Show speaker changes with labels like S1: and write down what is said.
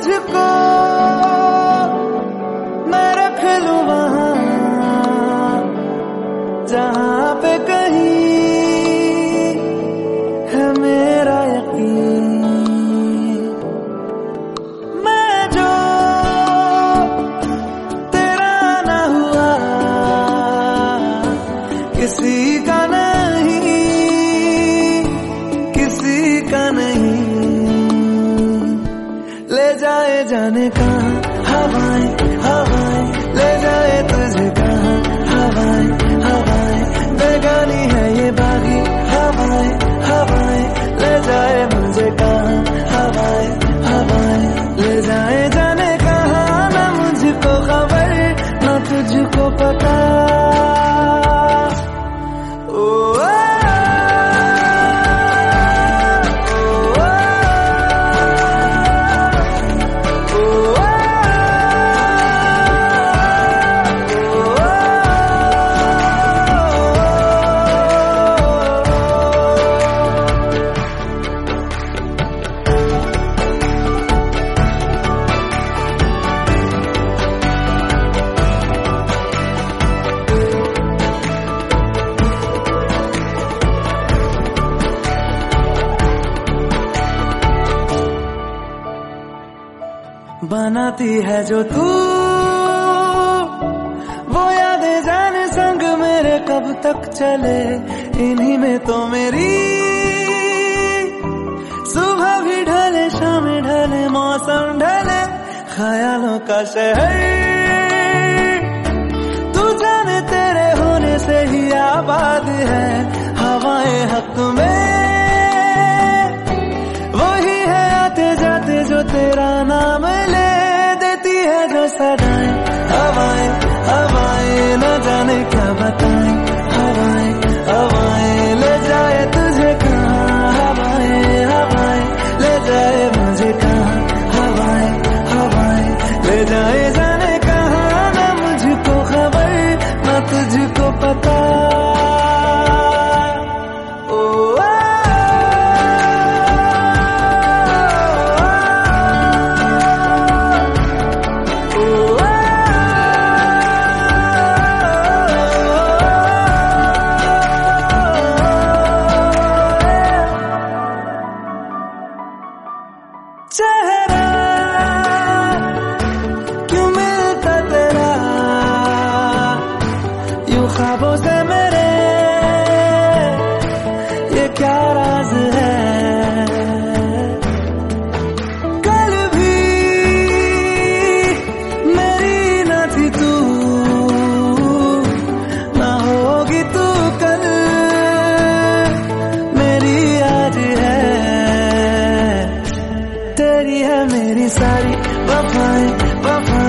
S1: तुझको मैं रख लू वहाँ, जहाँ पे कहीं है मेरा यकीन। मैं जो तेरा ना हुआ, किसी का जाने का हवाएँ हवाएँ, ले जाए तुझे कहा? हवाएँ हवाएँ, बेगानी है ये बागी। हवाएँ हवाएँ, ले जाए मुझे कहा? हवाएँ हवाएँ, ले जाए जाने कहा? ना मुझको खबर, ना तुझको पता। बनाती है जो तू। वो यादें जाने संग मेरे कब तक चले, इन्हीं में तो मेरी। सुबह भी ढले, शाम ढले, मौसम ढले, ख्यालों का शहर। तू जाने तेरे होने से ही आबाद है। है जो सदाएँ हवाएँ हवाएँ न जाने क्या बताएँ हवाएँ हवाएँ Bye bye, bye bye.